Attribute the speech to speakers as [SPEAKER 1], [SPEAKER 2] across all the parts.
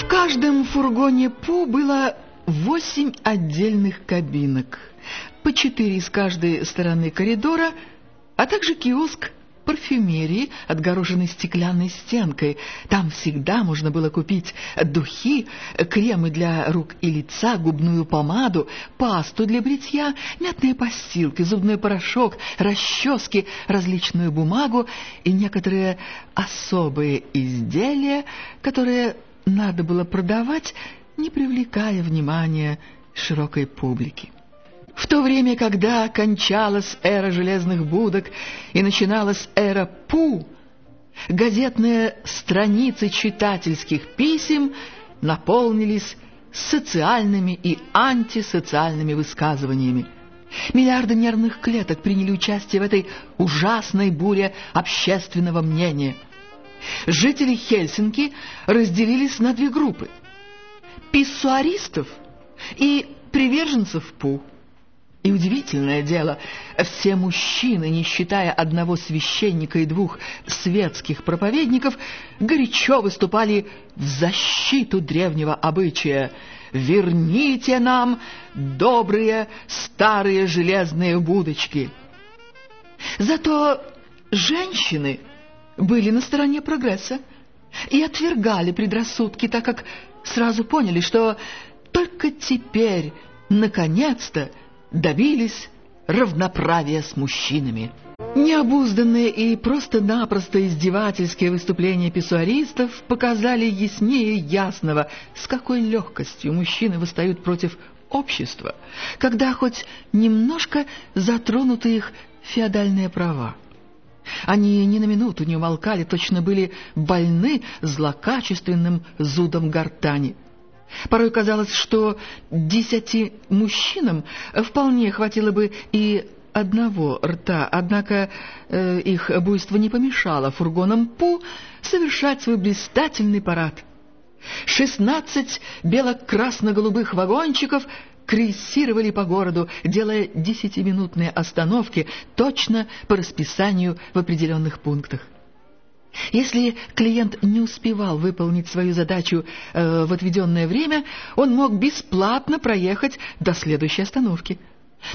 [SPEAKER 1] В каждом фургоне Пу было восемь отдельных кабинок, по четыре с каждой стороны коридора, а также киоск парфюмерии, отгороженной стеклянной стенкой. Там всегда можно было купить духи, кремы для рук и лица, губную помаду, пасту для бритья, мятные постилки, зубной порошок, расчески, различную бумагу и некоторые особые изделия, которые надо было продавать, не привлекая внимания широкой публики. В то время, когда кончалась эра железных будок и начиналась эра Пу, газетные страницы читательских писем наполнились социальными и антисоциальными высказываниями. Миллиарды нервных клеток приняли участие в этой ужасной буре общественного мнения. Жители Хельсинки разделились на две группы – писсуаристов и приверженцев Пу. И удивительное дело, все мужчины, не считая одного священника и двух светских проповедников, горячо выступали в защиту древнего обычая. «Верните нам добрые старые железные будочки!» Зато женщины были на стороне прогресса и отвергали предрассудки, так как сразу поняли, что только теперь, наконец-то, добились равноправия с мужчинами. Необузданные и просто-напросто издевательские выступления писсуаристов показали яснее ясного, с какой легкостью мужчины восстают против общества, когда хоть немножко затронуты их феодальные права. Они ни на минуту не умолкали, точно были больны злокачественным зудом гортани. Порой казалось, что десяти мужчинам вполне хватило бы и одного рта, однако э, их буйство не помешало фургонам Пу совершать свой блистательный парад. Шестнадцать бело-красно-голубых вагончиков крейсировали по городу, делая десятиминутные остановки точно по расписанию в определенных пунктах. Если клиент не успевал выполнить свою задачу э, в отведенное время, он мог бесплатно проехать до следующей остановки.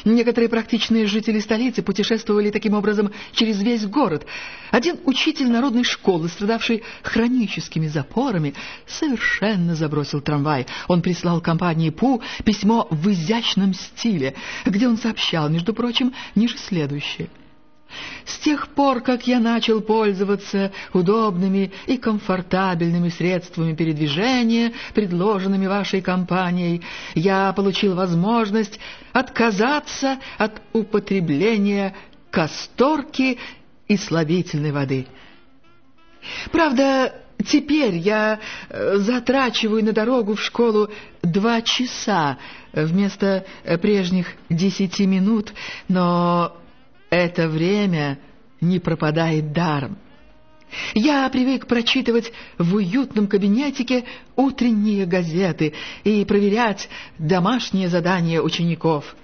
[SPEAKER 1] Некоторые практичные жители столицы путешествовали таким образом через весь город. Один учитель народной школы, страдавший хроническими запорами, совершенно забросил трамвай. Он прислал компании ПУ письмо в изящном стиле, где он сообщал, между прочим, ниже следующее – с тех пор, как я начал пользоваться удобными и комфортабельными средствами передвижения, предложенными вашей компанией, я получил возможность отказаться от употребления касторки и слабительной воды. Правда, теперь я э, затрачиваю на дорогу в школу два часа вместо прежних десяти минут, но это время не пропадает даром. Я привык прочитывать в уютном кабинетике утренние газеты и проверять домашние задания учеников.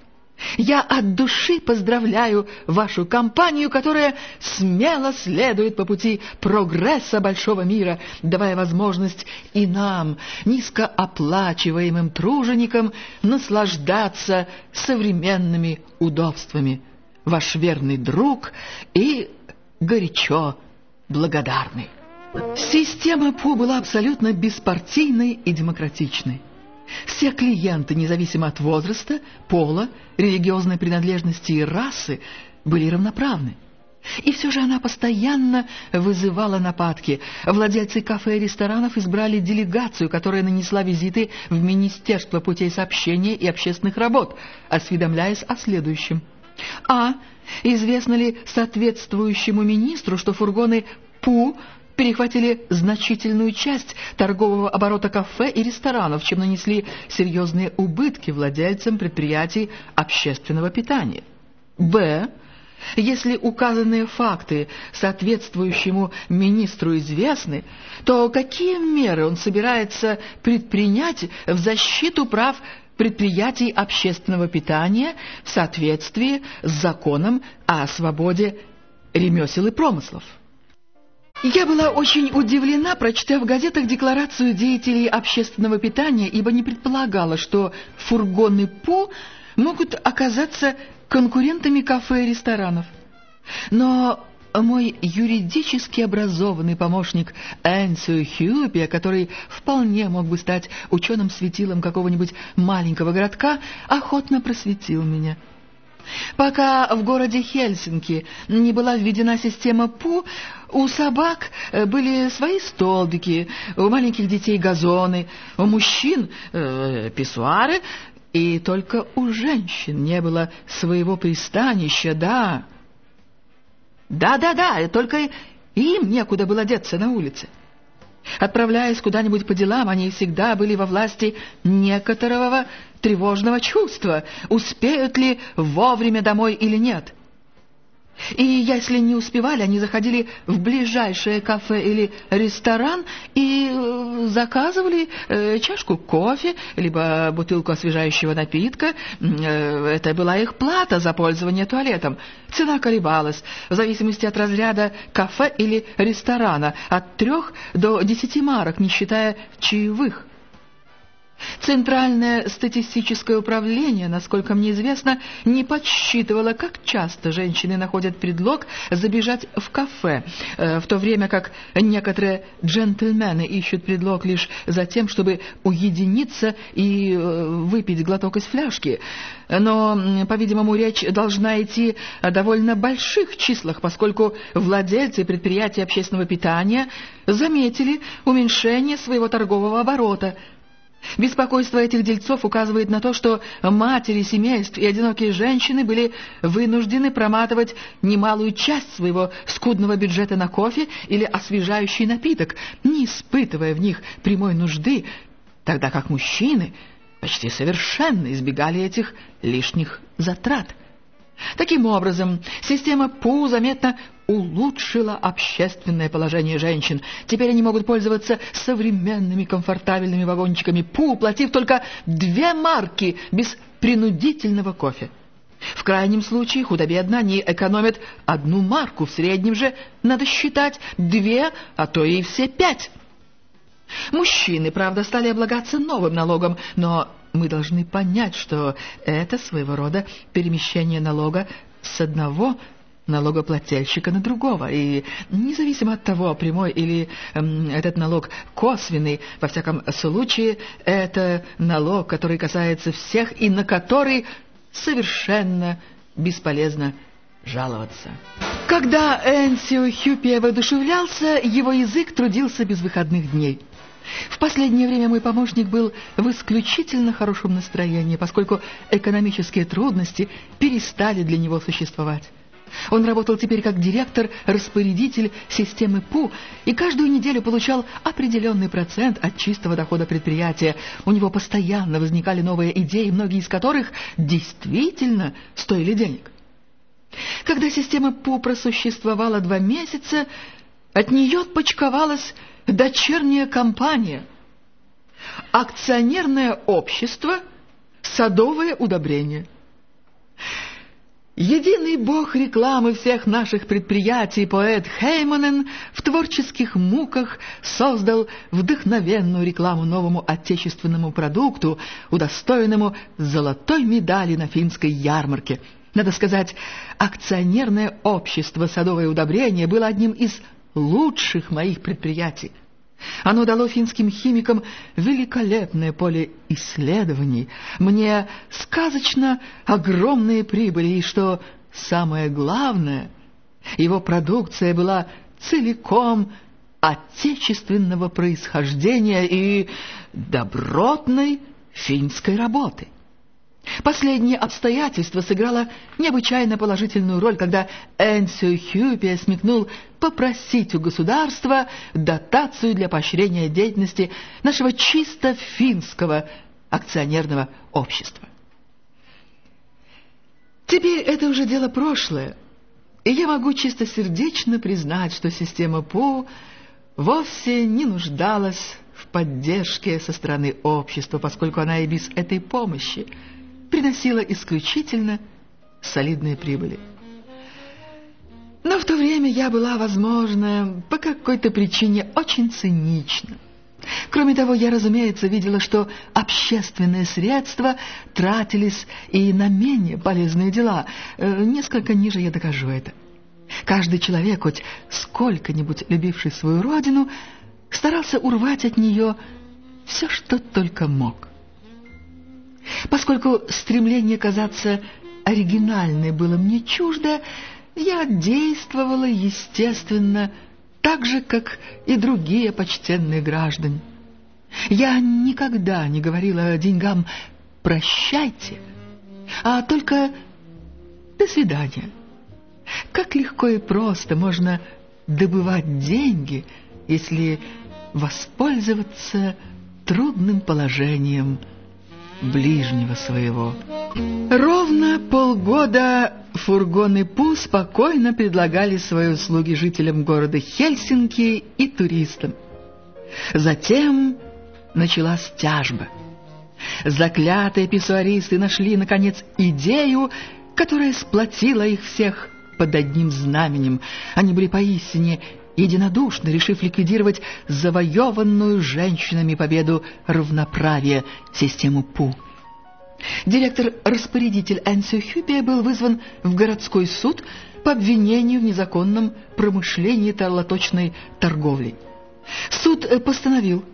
[SPEAKER 1] Я от души поздравляю вашу компанию, которая смело следует по пути прогресса большого мира, давая возможность и нам, низкооплачиваемым труженикам, наслаждаться современными удобствами ваш верный друг и горячо благодарный. Система ПУ была абсолютно беспартийной и демократичной. Все клиенты, независимо от возраста, пола, религиозной принадлежности и расы, были равноправны. И все же она постоянно вызывала нападки. Владельцы кафе и ресторанов избрали делегацию, которая нанесла визиты в Министерство путей сообщения и общественных работ, осведомляясь о следующем – а. Известно ли соответствующему министру, что фургоны ПУ перехватили значительную часть торгового оборота кафе и ресторанов, чем нанесли серьезные убытки владельцам предприятий общественного питания? Б. Если указанные факты соответствующему министру известны, то какие меры он собирается предпринять в защиту прав предприятий общественного питания в соответствии с законом о свободе ремесел и промыслов. Я была очень удивлена, прочтя в газетах декларацию деятелей общественного питания, ибо не предполагала, что фургоны ПУ могут оказаться конкурентами кафе и ресторанов. Но мой юридически образованный помощник Энсио Хьюпи, который вполне мог бы стать ученым-светилом какого-нибудь маленького городка, охотно просветил меня. Пока в городе Хельсинки не была введена система ПУ, у собак были свои столбики, у маленьких детей газоны, у мужчин э, писсуары, и только у женщин не было своего пристанища, да. Да-да-да, только им некуда было деться на улице. Отправляясь куда-нибудь по делам, они всегда были во власти некоторого тревожного чувства, успеют ли вовремя домой или нет. И если не успевали, они заходили в ближайшее кафе или ресторан и э, заказывали э, чашку кофе, либо бутылку освежающего напитка. Э, это была их плата за пользование туалетом. Цена колебалась в зависимости от разряда кафе или ресторана, от трех до десяти марок, не считая чаевых. Центральное статистическое управление, насколько мне известно, не подсчитывало, как часто женщины находят предлог забежать в кафе, э, в то время как некоторые джентльмены ищут предлог лишь за тем, чтобы уединиться и э, выпить глоток из фляжки. Но, по-видимому, речь должна идти о довольно больших числах, поскольку владельцы предприятий общественного питания заметили уменьшение своего торгового оборота – Беспокойство этих дельцов указывает на то, что матери семейств и одинокие женщины были вынуждены проматывать немалую часть своего скудного бюджета на кофе или освежающий напиток, не испытывая в них прямой нужды, тогда как мужчины почти совершенно избегали этих лишних затрат. Таким образом, система ПУ заметно улучшила общественное положение женщин. Теперь они могут пользоваться современными комфортабельными вагончиками ПУ, платив только две марки без принудительного кофе. В крайнем случае, худо-бедно, они экономят одну марку, в среднем же надо считать две, а то и все пять. Мужчины, правда, стали облагаться новым налогом, но мы должны понять, что это своего рода перемещение налога с одного налогоплательщика на другого. И независимо от того, прямой или э, этот налог косвенный, во всяком случае, это налог, который касается всех и на который совершенно бесполезно жаловаться. Когда Энсио Хюпи воодушевлялся, его язык трудился без выходных дней. В последнее время мой помощник был в исключительно хорошем настроении, поскольку экономические трудности перестали для него существовать. Он работал теперь как директор-распорядитель системы ПУ и каждую неделю получал определенный процент от чистого дохода предприятия. У него постоянно возникали новые идеи, многие из которых действительно стоили денег. Когда система ПУ просуществовала два месяца, от нее отпочковалась дочерняя компания, акционерное общество «Садовое удобрение». Единый бог рекламы всех наших предприятий, поэт Хейманен, в творческих муках создал вдохновенную рекламу новому отечественному продукту, удостоенному золотой медали на финской ярмарке. Надо сказать, акционерное общество «Садовое удобрение» было одним из лучших моих предприятий. Оно дало финским химикам великолепное поле исследований, мне сказочно огромные прибыли, и, что самое главное, его продукция была целиком отечественного происхождения и добротной финской работы. Последнее обстоятельство сыграло необычайно положительную роль, когда Энсио Хьюпи смекнул попросить у государства дотацию для поощрения деятельности нашего чисто финского акционерного общества. Теперь это уже дело прошлое, и я могу чистосердечно признать, что система ПУ вовсе не нуждалась в поддержке со стороны общества, поскольку она и без этой помощи – приносила исключительно солидные прибыли. Но в то время я была, возможно, по какой-то причине очень цинична. Кроме того, я, разумеется, видела, что общественные средства тратились и на менее полезные дела. Э, несколько ниже я докажу это. Каждый человек, хоть сколько-нибудь любивший свою родину, старался урвать от нее все, что только мог. Поскольку стремление казаться оригинальной было мне чуждо, я действовала, естественно, так же, как и другие почтенные граждане. Я никогда не говорила деньгам «прощайте», а только «до свидания». Как легко и просто можно добывать деньги, если воспользоваться трудным положением ближнего своего. Ровно полгода фургоны ПУ спокойно предлагали свои услуги жителям города Хельсинки и туристам. Затем началась тяжба. Заклятые писсуаристы нашли, наконец, идею, которая сплотила их всех под одним знаменем. Они были поистине единодушно, решив ликвидировать завоеванную женщинами победу равноправия систему ПУ. Директор-распорядитель Энсио Хюпия был вызван в городской суд по обвинению в незаконном промышлении тарлоточной торговлей. Суд постановил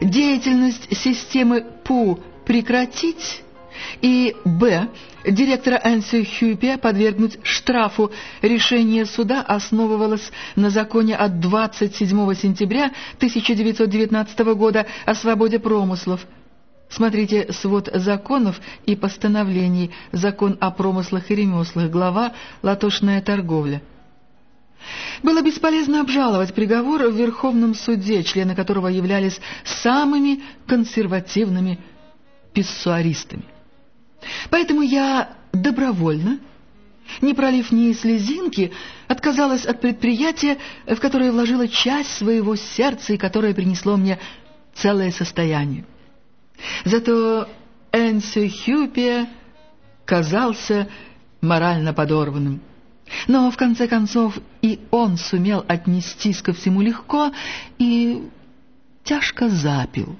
[SPEAKER 1] деятельность системы ПУ прекратить и б. Директора Энси Хюпе подвергнуть штрафу. Решение суда основывалось на законе от 27 сентября 1919 года о свободе промыслов. Смотрите свод законов и постановлений «Закон о промыслах и ремеслах», глава «Латошная торговля». Было бесполезно обжаловать приговор в Верховном суде, члены которого являлись самыми консервативными писсуаристами. Поэтому я добровольно, не пролив ни слезинки, отказалась от предприятия, в которое вложила часть своего сердца и которое принесло мне целое состояние. Зато Энсио Хюпе казался морально подорванным. Но, в конце концов, и он сумел отнестись ко всему легко и тяжко запил.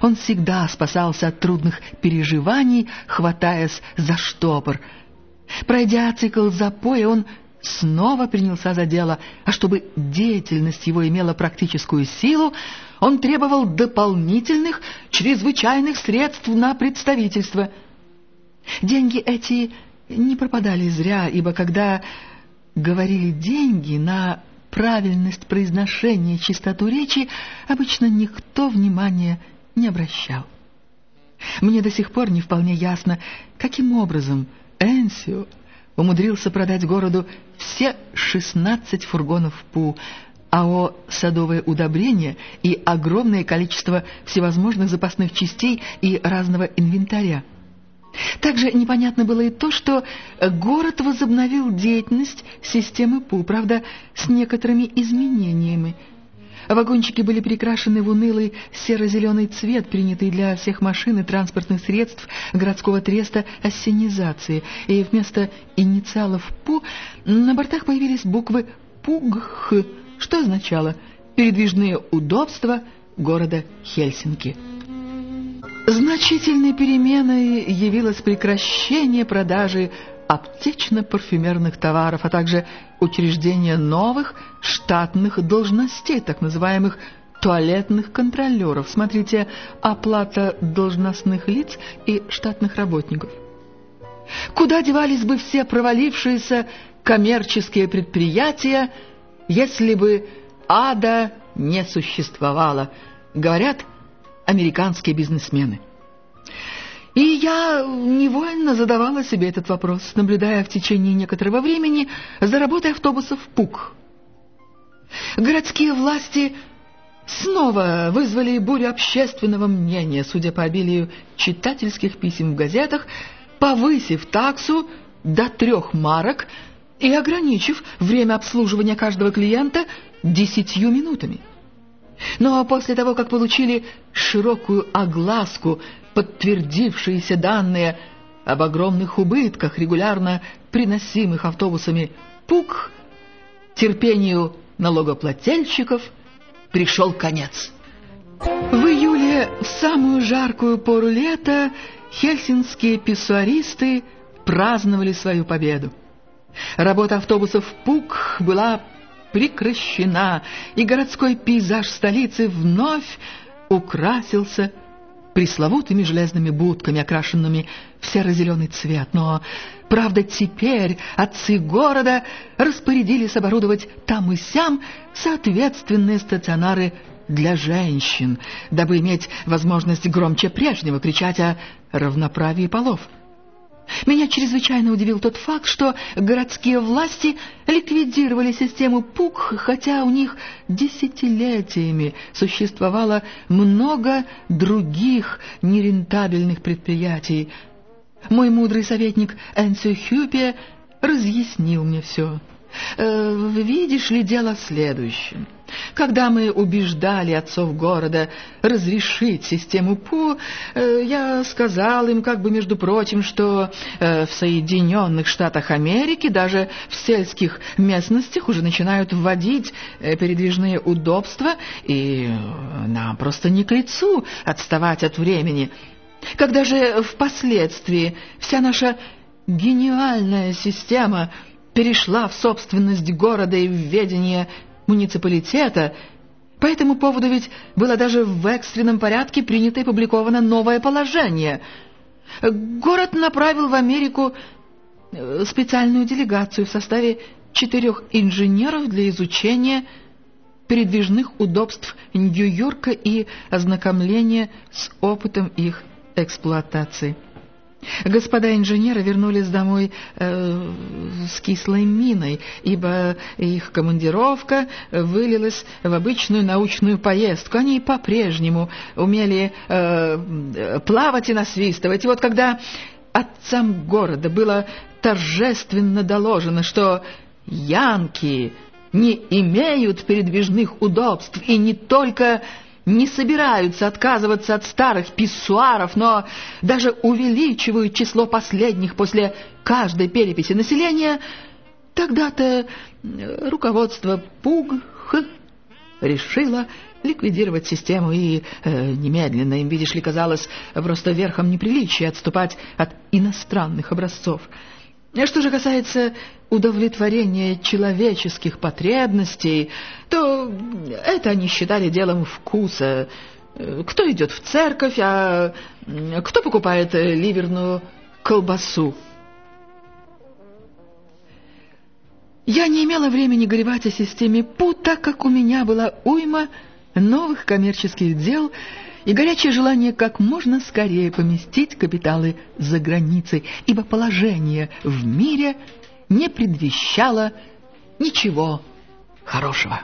[SPEAKER 1] Он всегда спасался от трудных переживаний, хватаясь за штопор. Пройдя цикл запоя, он снова принялся за дело, а чтобы деятельность его имела практическую силу, он требовал дополнительных, чрезвычайных средств на представительство. Деньги эти не пропадали зря, ибо когда говорили «деньги» на правильность произношения чистоту речи, обычно никто внимания не обращал. Мне до сих пор не вполне ясно, каким образом Энсио умудрился продать городу все 16 фургонов ПУ, АО «Садовое удобрение» и огромное количество всевозможных запасных частей и разного инвентаря. Также непонятно было и то, что город возобновил деятельность системы ПУ, правда, с некоторыми изменениями – Вагончики были перекрашены в унылый серо-зеленый цвет, принятый для всех машин и транспортных средств городского треста ассенизации, и вместо инициалов «ПУ» на бортах появились буквы «ПУГХ», что означало «передвижные удобства города Хельсинки». Значительной переменой явилось прекращение продажи аптечно-парфюмерных товаров, а также учреждение новых штатных должностей, так называемых туалетных контролеров. Смотрите «Оплата должностных лиц и штатных работников». Куда девались бы все провалившиеся коммерческие предприятия, если бы ада не существовало, говорят американские бизнесмены. И я невольно задавала себе этот вопрос, наблюдая в течение некоторого времени за работой автобусов ПУК. Городские власти снова вызвали бурю общественного мнения, судя по обилию читательских писем в газетах, повысив таксу до трех марок и ограничив время обслуживания каждого клиента десятью минутами. Но после того, как получили широкую огласку подтвердившиеся данные об огромных убытках, регулярно приносимых автобусами ПУК, терпению налогоплательщиков пришел конец. В июле, в самую жаркую пору лета, хельсинские писсуаристы праздновали свою победу. Работа автобусов «Пук» была прекращена, и городской пейзаж столицы вновь украсился пресловутыми железными будками, окрашенными в серо-зеленый цвет. Но, правда, теперь отцы города распорядились оборудовать там и сям соответственные стационары для женщин, дабы иметь возможность громче прежнего кричать о равноправии полов. Меня чрезвычайно удивил тот факт, что городские власти ликвидировали систему ПУК, хотя у них десятилетиями существовало много других нерентабельных предприятий. Мой мудрый советник Энсио Хюпе разъяснил мне все. Э, видишь ли, дело в следующем. Когда мы убеждали отцов города разрешить систему ПУ, э, я сказал им, как бы между прочим, что э, в Соединенных Штатах Америки даже в сельских местностях уже начинают вводить передвижные удобства, и нам просто не к лицу отставать от времени. Когда же впоследствии вся наша гениальная система – перешла в собственность города и в ведение муниципалитета. По этому поводу ведь было даже в экстренном порядке принято и публиковано новое положение. Город направил в Америку э, специальную делегацию в составе четырех инженеров для изучения передвижных удобств Нью-Йорка и ознакомления с опытом их эксплуатации. Господа инженеры вернулись домой э, с кислой миной, ибо их командировка вылилась в обычную научную поездку. Они по-прежнему умели э, плавать и насвистывать. И вот когда отцам города было торжественно доложено, что янки не имеют передвижных удобств и не только не собираются отказываться от старых писсуаров, но даже увеличивают число последних после каждой переписи населения, тогда-то э, руководство ПУГ решило ликвидировать систему, и э, немедленно им, видишь ли, казалось просто верхом неприличия отступать от иностранных образцов. А что же касается удовлетворения человеческих потребностей, то это они считали делом вкуса. Кто идет в церковь, а кто покупает ливерную колбасу? Я не имела времени горевать о системе ПУ, так как у меня была уйма новых коммерческих дел — и горячее желание как можно скорее поместить капиталы за границей, ибо положение в мире не предвещало ничего хорошего.